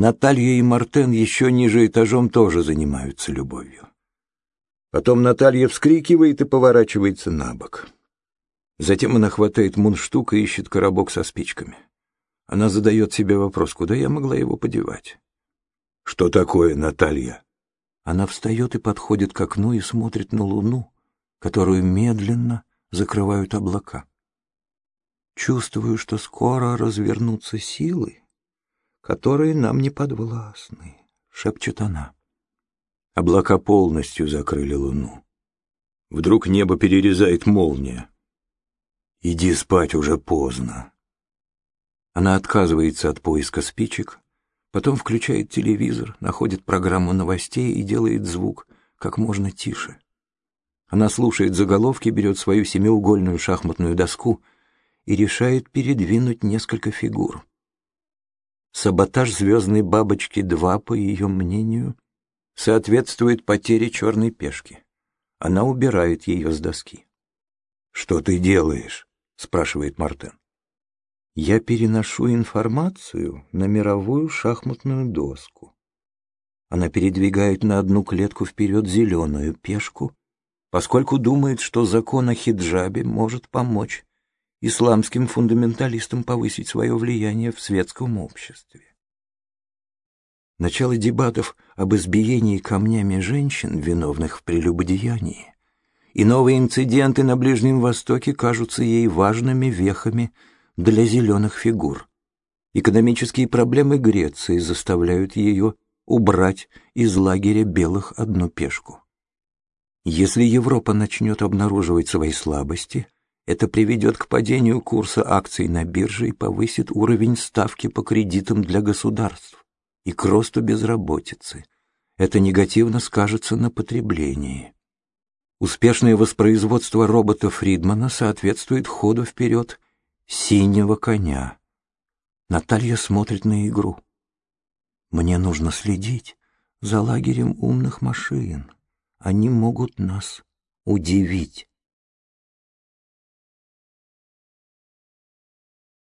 Наталья и Мартен еще ниже этажом тоже занимаются любовью. Потом Наталья вскрикивает и поворачивается на бок. Затем она хватает мундштук и ищет коробок со спичками. Она задает себе вопрос, куда я могла его подевать. «Что такое, Наталья?» Она встает и подходит к окну и смотрит на луну, которую медленно закрывают облака. Чувствую, что скоро развернутся силы, которые нам не подвластны, — шепчет она. Облака полностью закрыли луну. Вдруг небо перерезает молния. «Иди спать, уже поздно». Она отказывается от поиска спичек, потом включает телевизор, находит программу новостей и делает звук как можно тише. Она слушает заголовки, берет свою семиугольную шахматную доску и решает передвинуть несколько фигур. Саботаж «Звездной бабочки-2», по ее мнению, соответствует потере черной пешки. Она убирает ее с доски. «Что ты делаешь?» — спрашивает Мартен. «Я переношу информацию на мировую шахматную доску». Она передвигает на одну клетку вперед зеленую пешку, поскольку думает, что закон о хиджабе может помочь исламским фундаменталистам повысить свое влияние в светском обществе. Начало дебатов об избиении камнями женщин, виновных в прелюбодеянии, и новые инциденты на Ближнем Востоке кажутся ей важными вехами для зеленых фигур. Экономические проблемы Греции заставляют ее убрать из лагеря белых одну пешку. Если Европа начнет обнаруживать свои слабости, это приведет к падению курса акций на бирже и повысит уровень ставки по кредитам для государств и к росту безработицы. Это негативно скажется на потреблении. Успешное воспроизводство робота Фридмана соответствует ходу вперед синего коня. Наталья смотрит на игру. Мне нужно следить за лагерем умных машин. Они могут нас удивить.